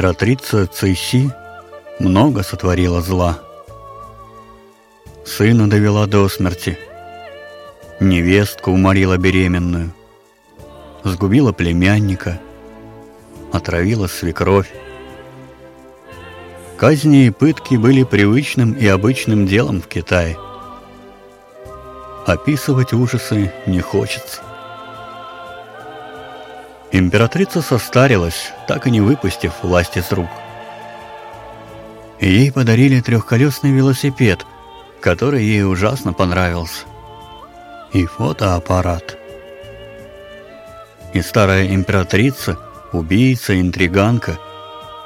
Императрица Цейси много сотворила зла. Сына довела до смерти, невестку уморила беременную, сгубила племянника, отравила свекровь. Казни и пытки были привычным и обычным делом в Китае. Описывать ужасы не хочется. Императрица состарилась, так и не выпустив власть из рук. Ей подарили трехколесный велосипед, который ей ужасно понравился. И фотоаппарат. И старая императрица, убийца, интриганка,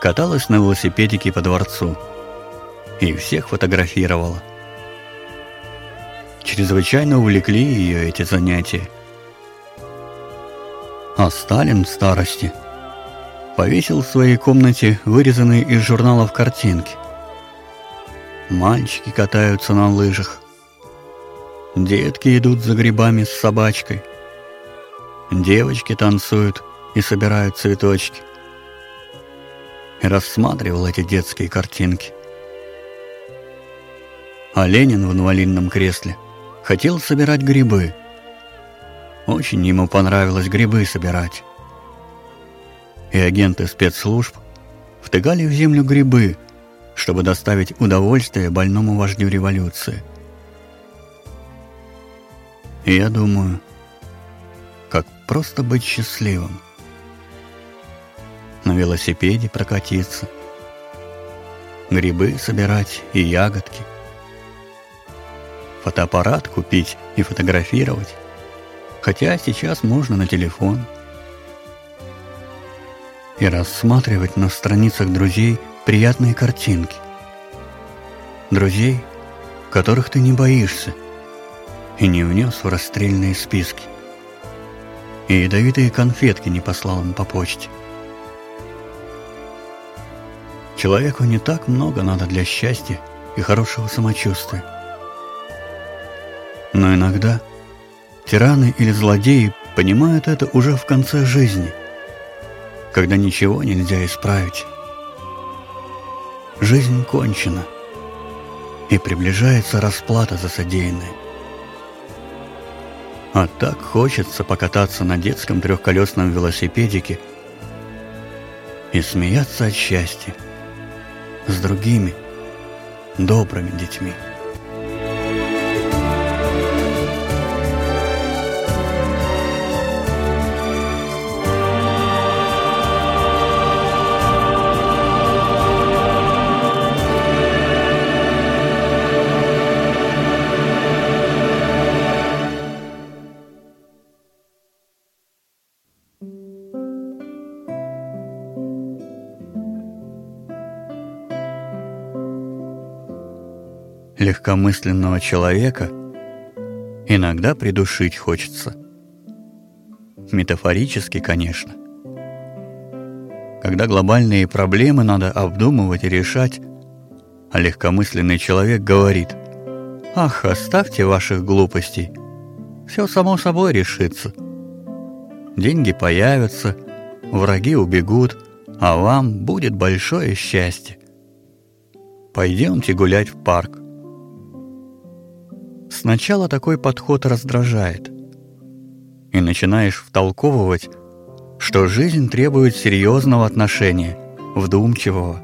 каталась на велосипедике по дворцу. И всех фотографировала. Чрезвычайно увлекли ее эти занятия. А Сталин в старости повесил в своей комнате вырезанные из журналов картинки. Мальчики катаются на лыжах. Детки идут за грибами с собачкой. Девочки танцуют и собирают цветочки. И рассматривал эти детские картинки. А Ленин в инвалидном кресле хотел собирать грибы – очень ему понравилось грибы собирать. И агенты спецслужб втыкали в землю грибы, чтобы доставить удовольствие больному вождю революции. И я думаю, как просто быть счастливым. На велосипеде прокатиться, грибы собирать и ягодки, фотоаппарат купить и фотографировать, хотя сейчас можно на телефон. И рассматривать на страницах друзей приятные картинки. Друзей, которых ты не боишься и не внес в расстрельные списки. И ядовитые конфетки не послал им по почте. Человеку не так много надо для счастья и хорошего самочувствия. Но иногда – Тираны или злодеи понимают это уже в конце жизни, когда ничего нельзя исправить. Жизнь кончена, и приближается расплата за содеянное. А так хочется покататься на детском трехколесном велосипедике и смеяться от счастья с другими добрыми детьми. Легкомысленного человека иногда придушить хочется. Метафорически, конечно. Когда глобальные проблемы надо обдумывать и решать, а легкомысленный человек говорит «Ах, оставьте ваших глупостей, все само собой решится. Деньги появятся, враги убегут, а вам будет большое счастье. Пойдемте гулять в парк. Сначала такой подход раздражает. И начинаешь втолковывать, что жизнь требует серьезного отношения, вдумчивого.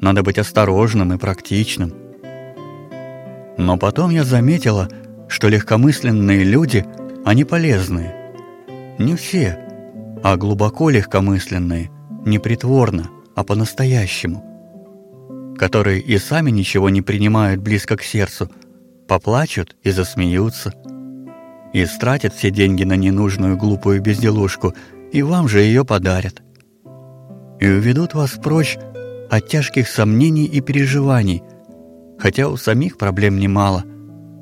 Надо быть осторожным и практичным. Но потом я заметила, что легкомысленные люди, они полезные. Не все, а глубоко легкомысленные, не притворно, а по-настоящему. Которые и сами ничего не принимают близко к сердцу – поплачут и засмеются, и стратят все деньги на ненужную глупую безделушку, и вам же ее подарят. И уведут вас прочь от тяжких сомнений и переживаний, хотя у самих проблем немало,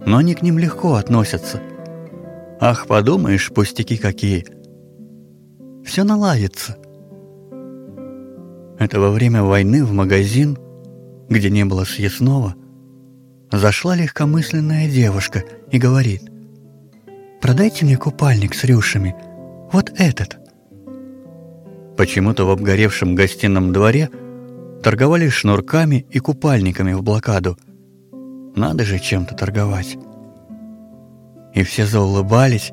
но они к ним легко относятся. Ах, подумаешь, пустяки какие. Все наладится. Это во время войны в магазин, где не было съестного, зашла легкомысленная девушка и говорит, «Продайте мне купальник с рюшами, вот этот». Почему-то в обгоревшем гостином дворе торговали шнурками и купальниками в блокаду. Надо же чем-то торговать. И все заулыбались,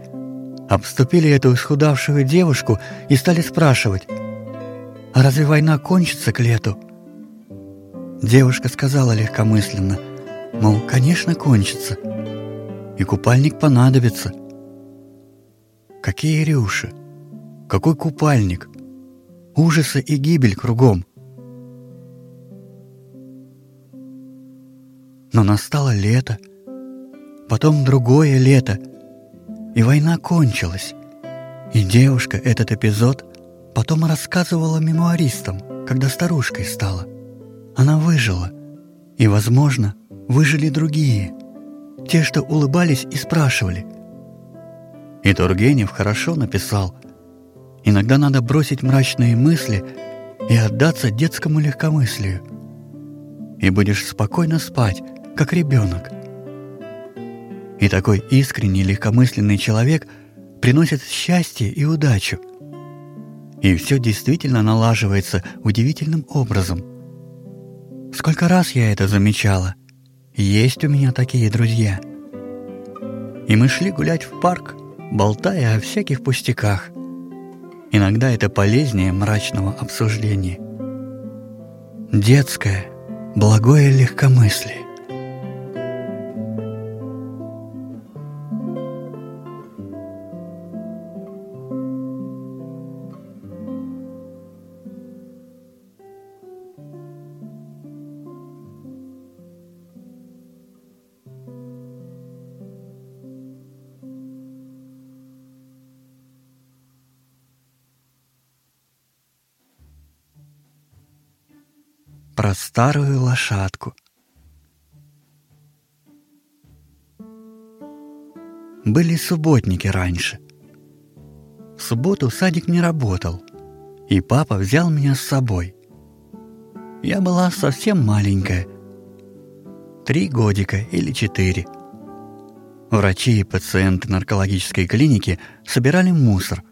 обступили эту исхудавшую девушку и стали спрашивать, «А разве война кончится к лету?» Девушка сказала легкомысленно, мол, конечно, кончится, и купальник понадобится. Какие рюши? Какой купальник? Ужасы и гибель кругом. Но настало лето, потом другое лето, и война кончилась. И девушка этот эпизод потом рассказывала мемуаристам, когда старушкой стала. Она выжила, и, возможно, выжили другие, те, что улыбались и спрашивали. И Тургенев хорошо написал. Иногда надо бросить мрачные мысли и отдаться детскому легкомыслию. И будешь спокойно спать, как ребенок. И такой искренний легкомысленный человек приносит счастье и удачу. И все действительно налаживается удивительным образом. Сколько раз я это замечала. Есть у меня такие друзья. И мы шли гулять в парк, болтая о всяких пустяках. Иногда это полезнее мрачного обсуждения. Детское, благое легкомыслие. Старую лошадку. Были субботники раньше. В субботу садик не работал, и папа взял меня с собой. Я была совсем маленькая, три годика или четыре. Врачи и пациенты наркологической клиники собирали мусор,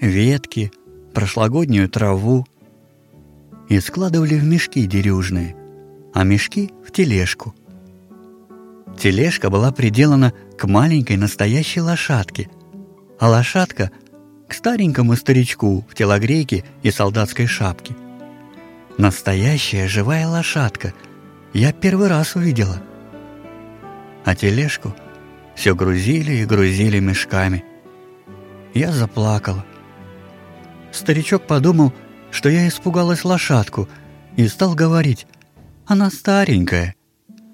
ветки, прошлогоднюю траву, и складывали в мешки дерюжные, а мешки в тележку. Тележка была приделана к маленькой настоящей лошадке, а лошадка — к старенькому старичку в телогрейке и солдатской шапке. Настоящая живая лошадка я первый раз увидела. А тележку все грузили и грузили мешками. Я заплакала. Старичок подумал — что я испугалась лошадку и стал говорить, она старенькая.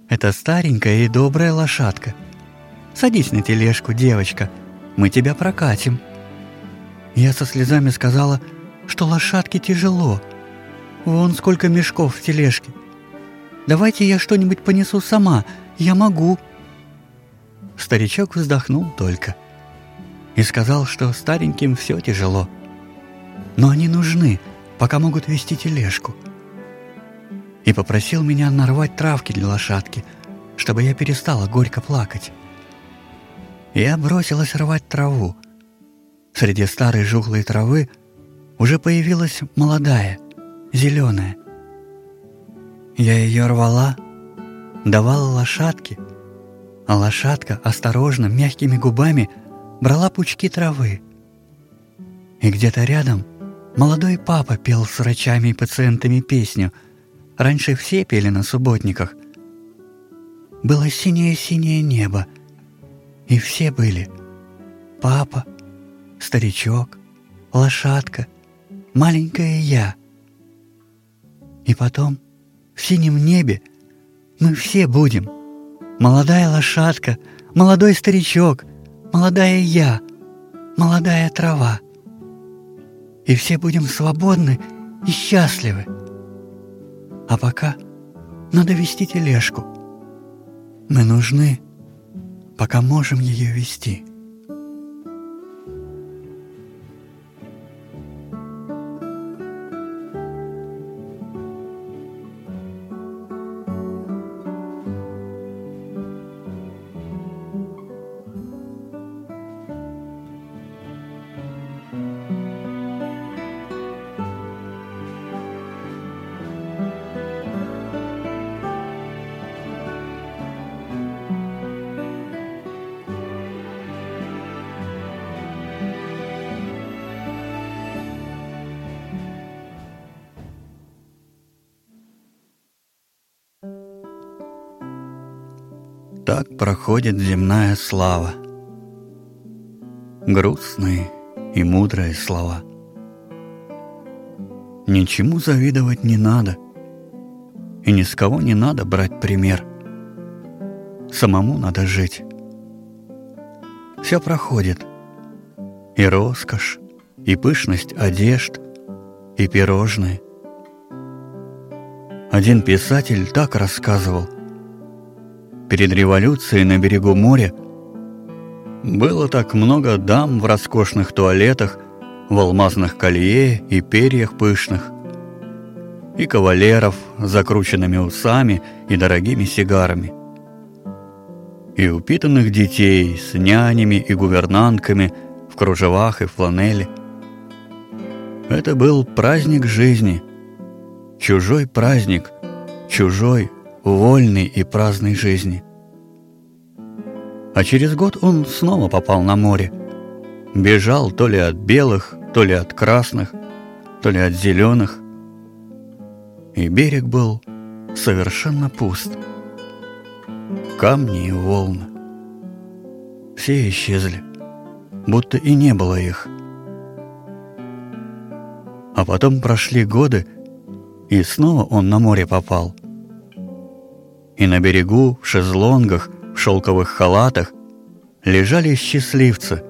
Это старенькая и добрая лошадка. Садись на тележку, девочка, мы тебя прокатим. Я со слезами сказала, что лошадке тяжело. Вон сколько мешков в тележке. Давайте я что-нибудь понесу сама, я могу. Старичок вздохнул только и сказал, что стареньким все тяжело. Но они нужны, пока могут вести тележку. И попросил меня нарвать травки для лошадки, чтобы я перестала горько плакать. Я бросилась рвать траву. Среди старой жухлой травы уже появилась молодая, зеленая. Я ее рвала, давала лошадке, а лошадка осторожно, мягкими губами брала пучки травы. И где-то рядом Молодой папа пел с врачами и пациентами песню. Раньше все пели на субботниках. Было синее-синее небо, и все были. Папа, старичок, лошадка, маленькая я. И потом в синем небе мы все будем. Молодая лошадка, молодой старичок, молодая я, молодая трава и все будем свободны и счастливы. А пока надо вести тележку. Мы нужны, пока можем ее вести. Так проходит земная слава. Грустные и мудрые слова. Ничему завидовать не надо, и ни с кого не надо брать пример. Самому надо жить. Все проходит. И роскошь, и пышность одежд, и пирожные. Один писатель так рассказывал. Перед революцией на берегу моря было так много дам в роскошных туалетах, в алмазных колье и перьях пышных, и кавалеров с закрученными усами и дорогими сигарами, и упитанных детей с нянями и гувернантками в кружевах и фланели. Это был праздник жизни, чужой праздник, чужой, вольный и праздной жизни. А через год он снова попал на море. Бежал то ли от белых, то ли от красных, то ли от зеленых. И берег был совершенно пуст. Камни и волны. Все исчезли, будто и не было их. А потом прошли годы, и снова он на море попал. И на берегу, в шезлонгах, в шелковых халатах лежали счастливцы.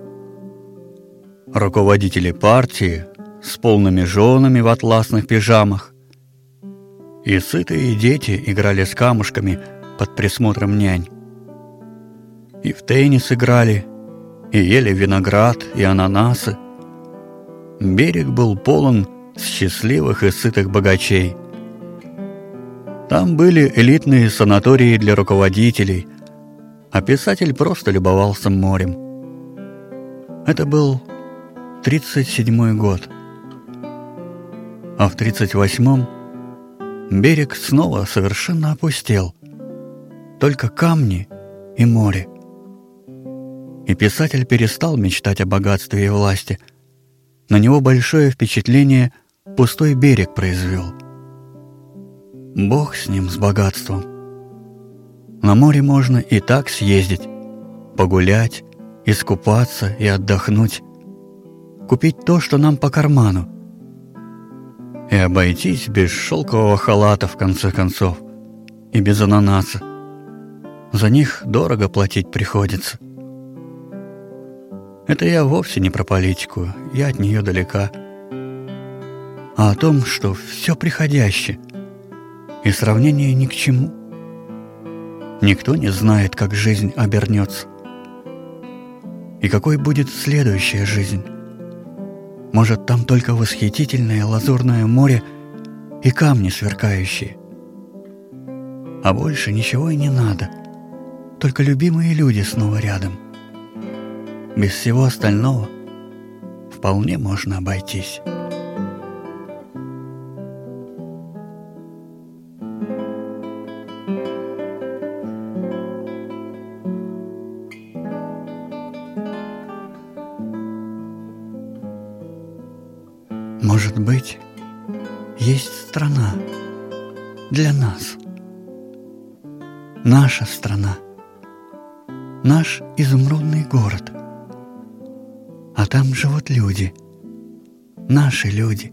Руководители партии с полными женами в атласных пижамах. И сытые дети играли с камушками под присмотром нянь. И в теннис играли, и ели виноград и ананасы. Берег был полон счастливых и сытых богачей. Там были элитные санатории для руководителей, а писатель просто любовался морем. Это был 37-й год. А в 38-м берег снова совершенно опустел. Только камни и море. И писатель перестал мечтать о богатстве и власти. На него большое впечатление пустой берег произвел. Бог с ним, с богатством. На море можно и так съездить, погулять, искупаться и отдохнуть, купить то, что нам по карману, и обойтись без шелкового халата в конце концов, и без ананаса. За них дорого платить приходится. Это я вовсе не про политику, я от нее далека. А о том, что все приходящее, и сравнение ни к чему – Никто не знает, как жизнь обернется. И какой будет следующая жизнь. Может, там только восхитительное лазурное море и камни сверкающие. А больше ничего и не надо. Только любимые люди снова рядом. Без всего остального вполне можно обойтись. Изумрудный город. А там живут люди. Наши люди.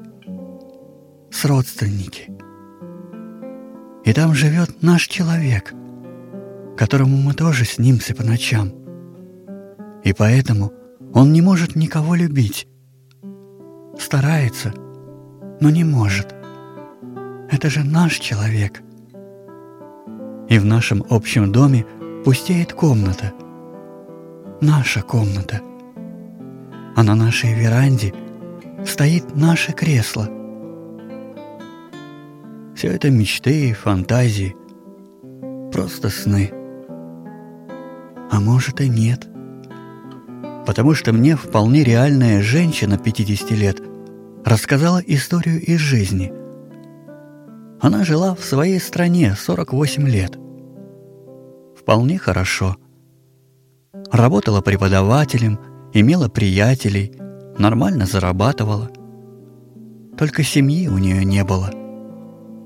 С родственники. И там живет наш человек, которому мы тоже снимся по ночам. И поэтому он не может никого любить, старается, но не может. Это же наш человек. И в нашем общем доме пустеет комната. Наша комната. А на нашей веранде стоит наше кресло. Все это мечты, фантазии, просто сны. А может и нет. Потому что мне вполне реальная женщина 50 лет рассказала историю из жизни. Она жила в своей стране 48 лет. Вполне хорошо. Работала преподавателем, имела приятелей, нормально зарабатывала. Только семьи у нее не было.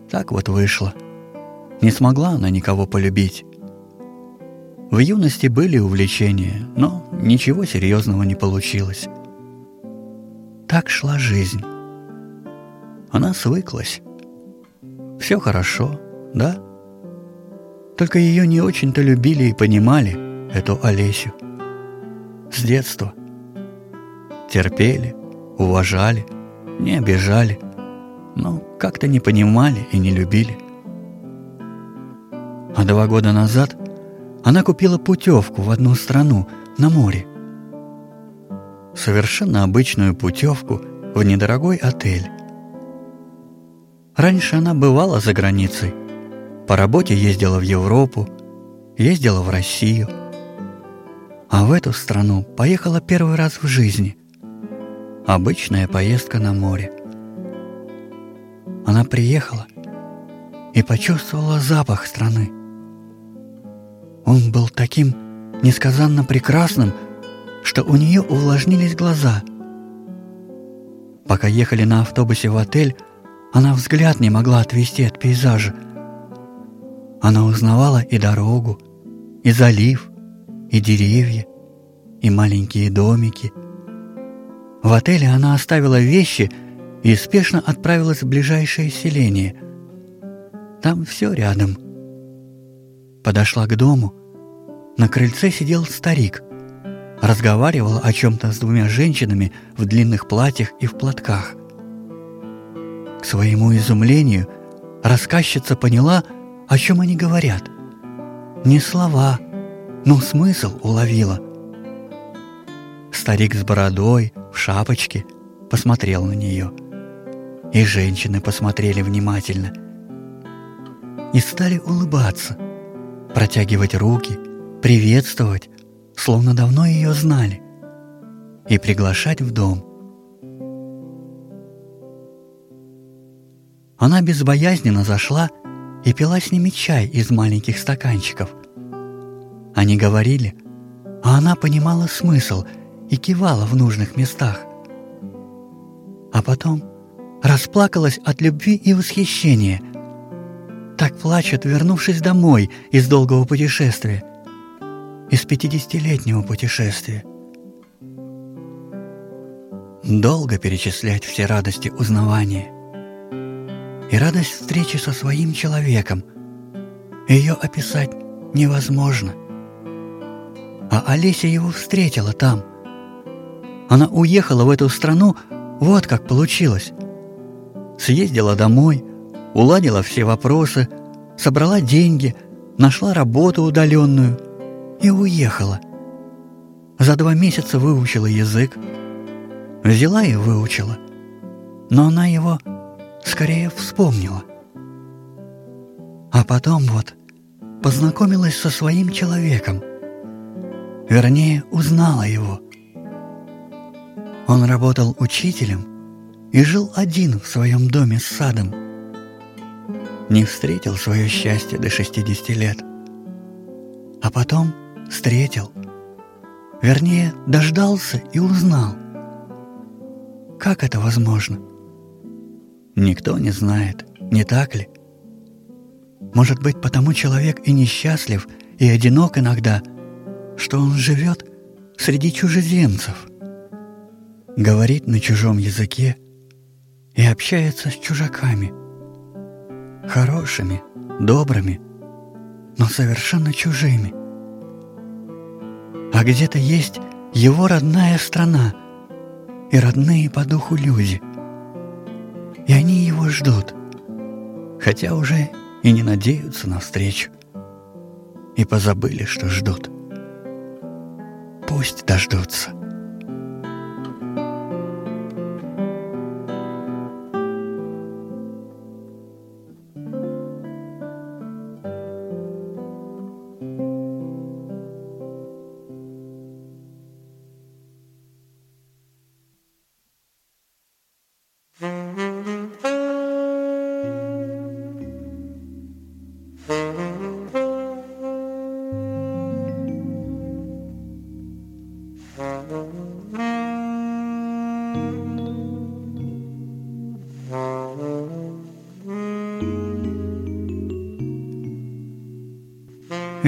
Так вот вышло. Не смогла она никого полюбить. В юности были увлечения, но ничего серьезного не получилось. Так шла жизнь. Она свыклась. Все хорошо, да? Только ее не очень-то любили и понимали, эту Олесю. С детства. Терпели, уважали, не обижали, но как-то не понимали и не любили. А два года назад она купила путевку в одну страну на море. Совершенно обычную путевку в недорогой отель. Раньше она бывала за границей. По работе ездила в Европу, ездила в Россию. А в эту страну поехала первый раз в жизни. Обычная поездка на море. Она приехала и почувствовала запах страны. Он был таким несказанно прекрасным, что у нее увлажнились глаза. Пока ехали на автобусе в отель, она взгляд не могла отвести от пейзажа. Она узнавала и дорогу, и залив, и деревья, и маленькие домики. В отеле она оставила вещи и спешно отправилась в ближайшее селение. Там все рядом – подошла к дому. На крыльце сидел старик. Разговаривал о чем-то с двумя женщинами в длинных платьях и в платках. К своему изумлению рассказчица поняла, о чем они говорят. Не слова, но смысл уловила. Старик с бородой, в шапочке, посмотрел на нее. И женщины посмотрели внимательно. И стали улыбаться – протягивать руки, приветствовать, словно давно ее знали, и приглашать в дом. Она безбоязненно зашла и пила с ними чай из маленьких стаканчиков. Они говорили, а она понимала смысл и кивала в нужных местах. А потом расплакалась от любви и восхищения – так плачут, вернувшись домой из долгого путешествия, из пятидесятилетнего путешествия. Долго перечислять все радости узнавания и радость встречи со своим человеком. Ее описать невозможно. А Олеся его встретила там. Она уехала в эту страну, вот как получилось. Съездила домой – уладила все вопросы, собрала деньги, нашла работу удаленную и уехала. За два месяца выучила язык. Взяла и выучила. Но она его скорее вспомнила. А потом вот познакомилась со своим человеком. Вернее, узнала его. Он работал учителем и жил один в своем доме с садом не встретил свое счастье до 60 лет. А потом встретил. Вернее, дождался и узнал. Как это возможно? Никто не знает, не так ли? Может быть, потому человек и несчастлив, и одинок иногда, что он живет среди чужеземцев, говорит на чужом языке и общается с чужаками – хорошими, добрыми, но совершенно чужими. А где-то есть его родная страна и родные по духу люди. И они его ждут, хотя уже и не надеются на встречу, и позабыли, что ждут. Пусть дождутся.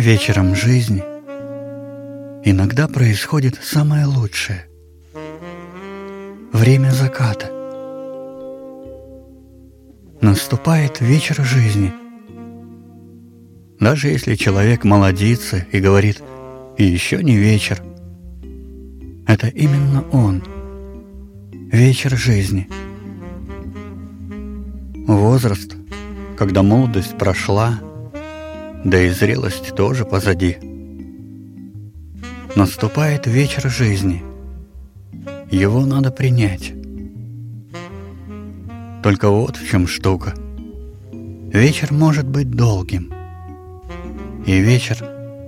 Вечером жизни иногда происходит самое лучшее. Время заката. Наступает вечер жизни. Даже если человек молодится и говорит «и еще не вечер», это именно он. Вечер жизни. Возраст, когда молодость прошла, да и зрелость тоже позади. Наступает вечер жизни. Его надо принять. Только вот в чем штука. Вечер может быть долгим. И вечер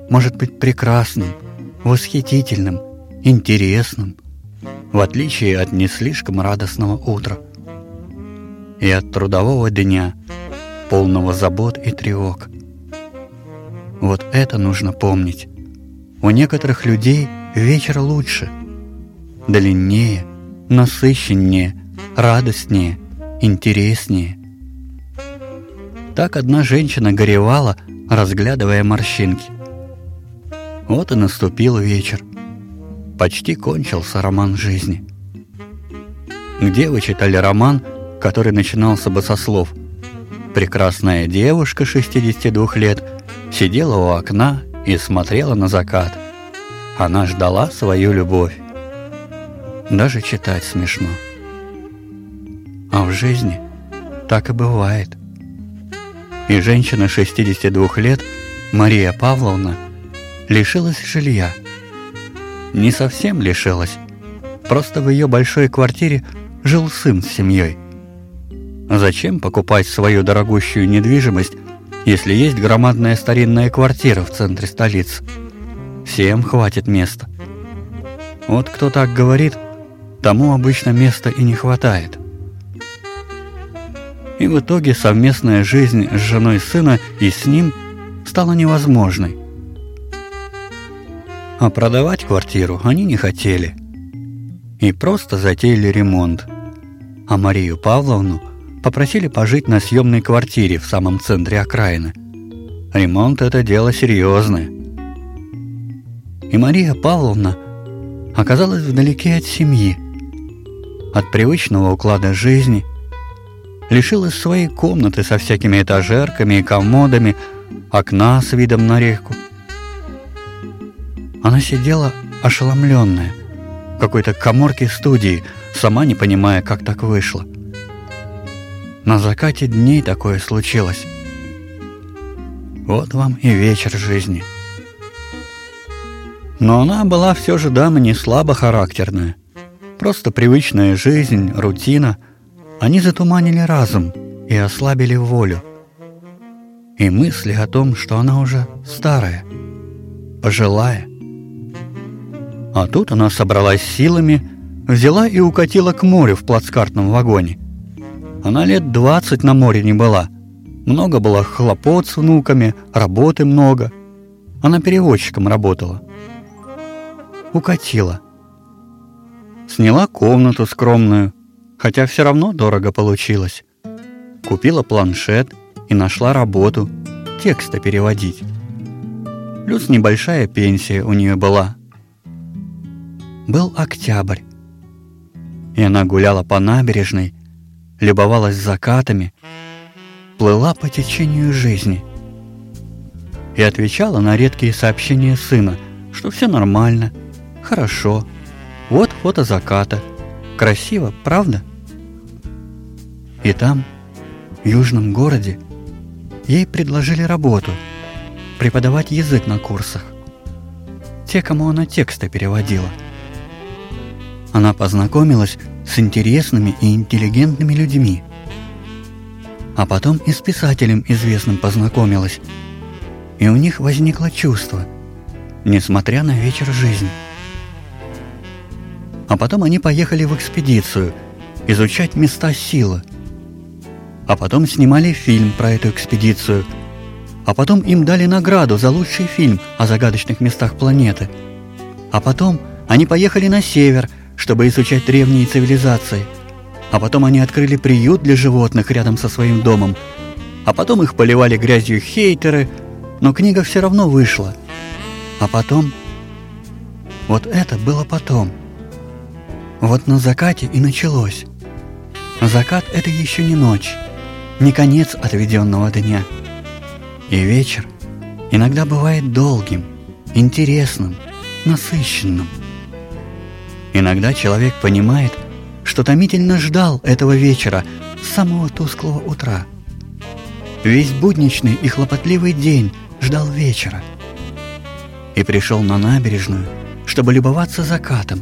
может быть прекрасным, восхитительным, интересным, в отличие от не слишком радостного утра и от трудового дня, полного забот и тревог. Вот это нужно помнить. У некоторых людей вечер лучше, длиннее, насыщеннее, радостнее, интереснее. Так одна женщина горевала, разглядывая морщинки. Вот и наступил вечер. Почти кончился роман жизни. Где вы читали роман, который начинался бы со слов «Прекрасная девушка 62 лет сидела у окна и смотрела на закат. Она ждала свою любовь. Даже читать смешно. А в жизни так и бывает. И женщина 62 лет, Мария Павловна, лишилась жилья. Не совсем лишилась, просто в ее большой квартире жил сын с семьей. Зачем покупать свою дорогущую недвижимость если есть громадная старинная квартира в центре столицы. Всем хватит места. Вот кто так говорит, тому обычно места и не хватает. И в итоге совместная жизнь с женой сына и с ним стала невозможной. А продавать квартиру они не хотели. И просто затеяли ремонт. А Марию Павловну – попросили пожить на съемной квартире в самом центре окраины. Ремонт – это дело серьезное. И Мария Павловна оказалась вдалеке от семьи, от привычного уклада жизни, лишилась своей комнаты со всякими этажерками и комодами, окна с видом на реку. Она сидела ошеломленная в какой-то коморке студии, сама не понимая, как так вышло – на закате дней такое случилось. Вот вам и вечер жизни. Но она была все же дама не слабо характерная. Просто привычная жизнь, рутина. Они затуманили разум и ослабили волю. И мысли о том, что она уже старая, пожилая. А тут она собралась силами, взяла и укатила к морю в плацкартном вагоне – она лет двадцать на море не была. Много было хлопот с внуками, работы много. Она переводчиком работала. Укатила. Сняла комнату скромную, хотя все равно дорого получилось. Купила планшет и нашла работу, тексты переводить. Плюс небольшая пенсия у нее была. Был октябрь, и она гуляла по набережной, любовалась закатами, плыла по течению жизни и отвечала на редкие сообщения сына, что все нормально, хорошо, вот фото заката, красиво, правда? И там, в южном городе, ей предложили работу, преподавать язык на курсах. Те, кому она тексты переводила. Она познакомилась с интересными и интеллигентными людьми. А потом и с писателем известным познакомилась. И у них возникло чувство, несмотря на вечер жизни. А потом они поехали в экспедицию изучать места силы. А потом снимали фильм про эту экспедицию. А потом им дали награду за лучший фильм о загадочных местах планеты. А потом они поехали на север – чтобы изучать древние цивилизации. А потом они открыли приют для животных рядом со своим домом. А потом их поливали грязью хейтеры, но книга все равно вышла. А потом Вот это было потом. Вот на закате и началось. Закат — это еще не ночь, не конец отведенного дня. И вечер иногда бывает долгим, интересным, насыщенным. Иногда человек понимает, что томительно ждал этого вечера с самого тусклого утра. Весь будничный и хлопотливый день ждал вечера. И пришел на набережную, чтобы любоваться закатом.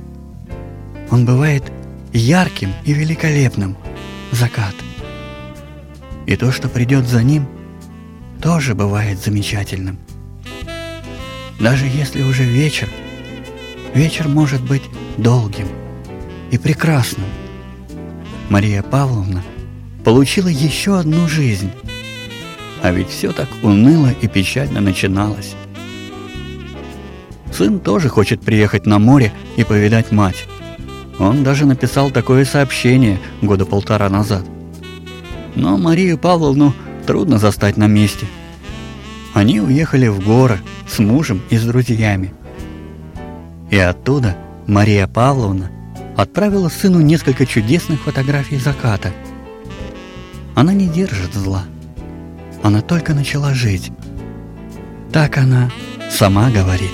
Он бывает ярким и великолепным, закат. И то, что придет за ним, тоже бывает замечательным. Даже если уже вечер, вечер может быть долгим и прекрасным. Мария Павловна получила еще одну жизнь, а ведь все так уныло и печально начиналось. Сын тоже хочет приехать на море и повидать мать. Он даже написал такое сообщение года полтора назад. Но Марию Павловну трудно застать на месте. Они уехали в горы с мужем и с друзьями. И оттуда Мария Павловна отправила сыну несколько чудесных фотографий заката. Она не держит зла. Она только начала жить. Так она сама говорит.